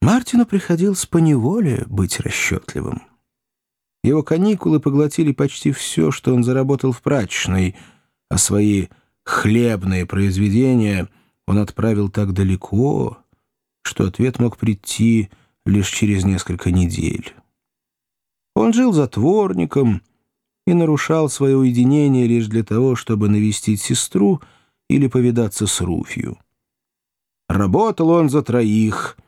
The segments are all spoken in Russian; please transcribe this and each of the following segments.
Мартину приходилось поневоле быть расчетливым. Его каникулы поглотили почти все, что он заработал в прачечной, а свои хлебные произведения он отправил так далеко, что ответ мог прийти лишь через несколько недель. Он жил затворником и нарушал свое уединение лишь для того, чтобы навестить сестру или повидаться с Руфью. Работал он за троих —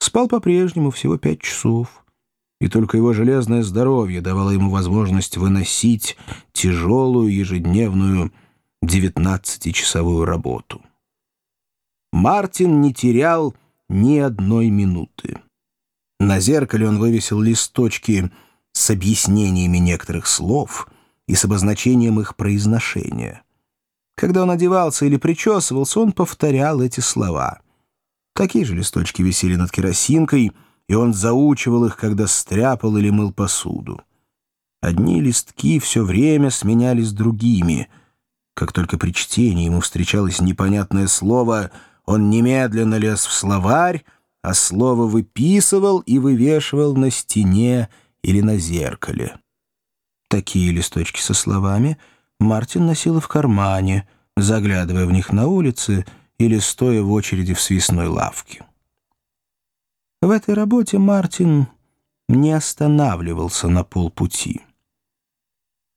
Спал по-прежнему всего пять часов, и только его железное здоровье давало ему возможность выносить тяжелую ежедневную девятнадцатичасовую работу. Мартин не терял ни одной минуты. На зеркале он вывесил листочки с объяснениями некоторых слов и с обозначением их произношения. Когда он одевался или причесывался, он повторял эти слова — Такие же листочки висели над керосинкой, и он заучивал их, когда стряпал или мыл посуду. Одни листки все время сменялись другими. Как только при чтении ему встречалось непонятное слово, он немедленно лез в словарь, а слово выписывал и вывешивал на стене или на зеркале. Такие листочки со словами Мартин носил в кармане, заглядывая в них на улице — или стоя в очереди в свистной лавке. В этой работе Мартин не останавливался на полпути.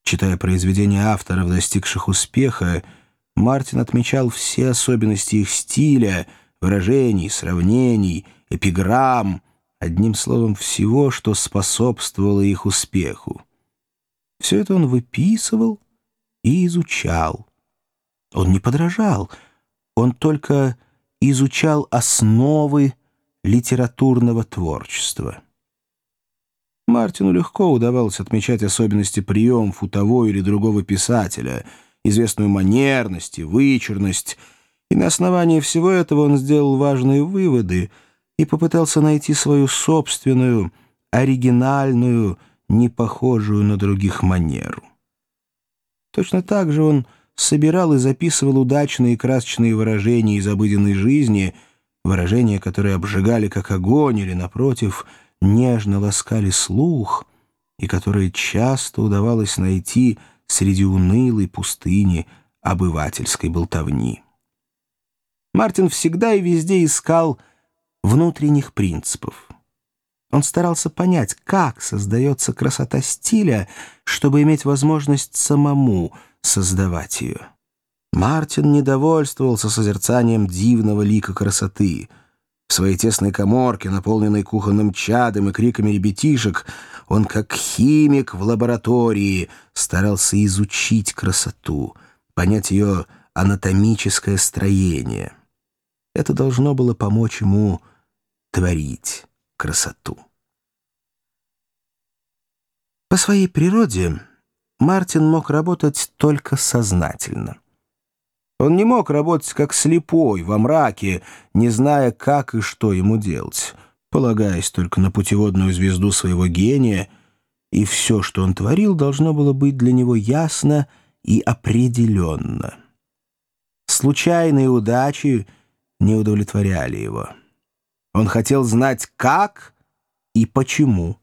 Читая произведения авторов, достигших успеха, Мартин отмечал все особенности их стиля, выражений, сравнений, эпиграмм, одним словом, всего, что способствовало их успеху. Все это он выписывал и изучал. Он не подражал — он только изучал основы литературного творчества. Мартину легко удавалось отмечать особенности приемов у того или другого писателя, известную манерность и вычурность, и на основании всего этого он сделал важные выводы и попытался найти свою собственную, оригинальную, не похожую на других манеру. Точно так же он собирал и записывал удачные и красочные выражения из обыденной жизни, выражения, которые обжигали как огонь или, напротив, нежно ласкали слух, и которые часто удавалось найти среди унылой пустыни обывательской болтовни. Мартин всегда и везде искал внутренних принципов. Он старался понять, как создается красота стиля, чтобы иметь возможность самому — создавать ее. Мартин недовольствовался созерцанием дивного лика красоты. В своей тесной коморке, наполненной кухонным чадом и криками ребятишек, он, как химик в лаборатории, старался изучить красоту, понять ее анатомическое строение. Это должно было помочь ему творить красоту. По своей природе Мартин мог работать только сознательно. Он не мог работать как слепой, во мраке, не зная, как и что ему делать, полагаясь только на путеводную звезду своего гения, и все, что он творил, должно было быть для него ясно и определенно. Случайные удачи не удовлетворяли его. Он хотел знать, как и почему.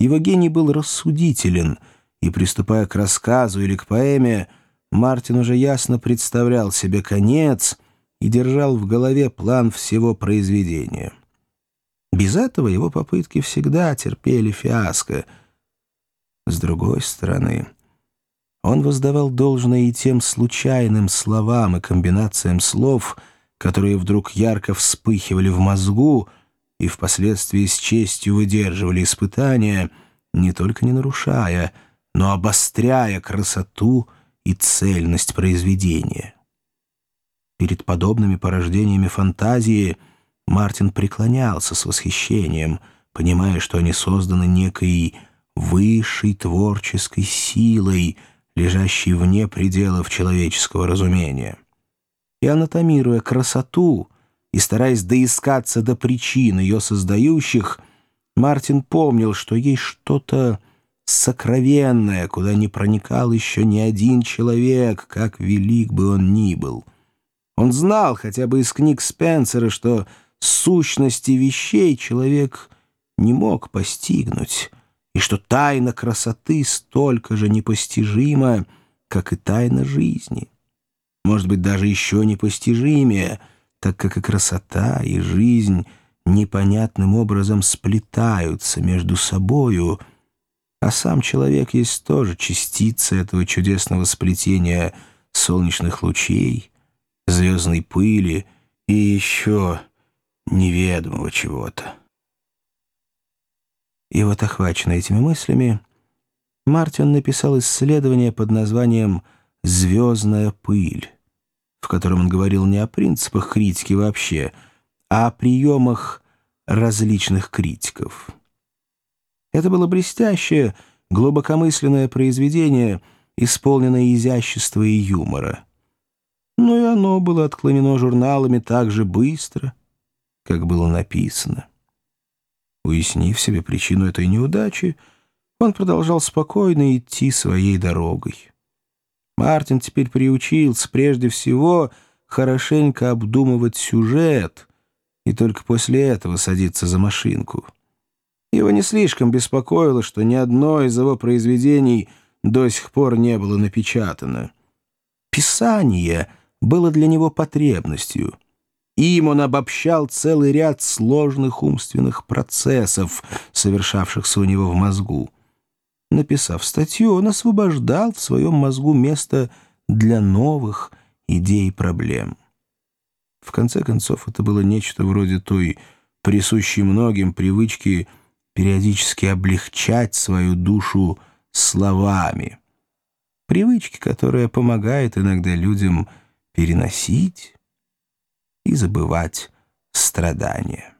Его гений был рассудителен — и, приступая к рассказу или к поэме, Мартин уже ясно представлял себе конец и держал в голове план всего произведения. Без этого его попытки всегда терпели фиаско. С другой стороны, он воздавал должное и тем случайным словам и комбинациям слов, которые вдруг ярко вспыхивали в мозгу и впоследствии с честью выдерживали испытания, не только не нарушая — но обостряя красоту и цельность произведения. Перед подобными порождениями фантазии Мартин преклонялся с восхищением, понимая, что они созданы некой высшей творческой силой, лежащей вне пределов человеческого разумения. И анатомируя красоту и стараясь доискаться до причин ее создающих, Мартин помнил, что есть что-то сокровенное, куда не проникал еще ни один человек, как велик бы он ни был. Он знал хотя бы из книг Спенсера, что сущности вещей человек не мог постигнуть, и что тайна красоты столько же непостижима, как и тайна жизни. Может быть, даже еще непостижимее, так как и красота, и жизнь непонятным образом сплетаются между собою, а сам человек есть тоже частица этого чудесного сплетения солнечных лучей, звездной пыли и еще неведомого чего-то. И вот, охваченный этими мыслями, Мартин написал исследование под названием «Звездная пыль», в котором он говорил не о принципах критики вообще, а о приемах различных критиков. Это было блестящее, глубокомысленное произведение, исполненное изящества и юмора. Но и оно было отклонено журналами так же быстро, как было написано. Уяснив себе причину этой неудачи, он продолжал спокойно идти своей дорогой. Мартин теперь приучился прежде всего хорошенько обдумывать сюжет и только после этого садиться за машинку. Его не слишком беспокоило, что ни одно из его произведений до сих пор не было напечатано. Писание было для него потребностью — им он обобщал целый ряд сложных умственных процессов, совершавшихся у него в мозгу. Написав статью, он освобождал в своем мозгу место для новых идей и проблем. В конце концов, это было нечто вроде той присущей многим привычки периодически облегчать свою душу словами. Привычки, которая помогает иногда людям переносить и забывать страдания.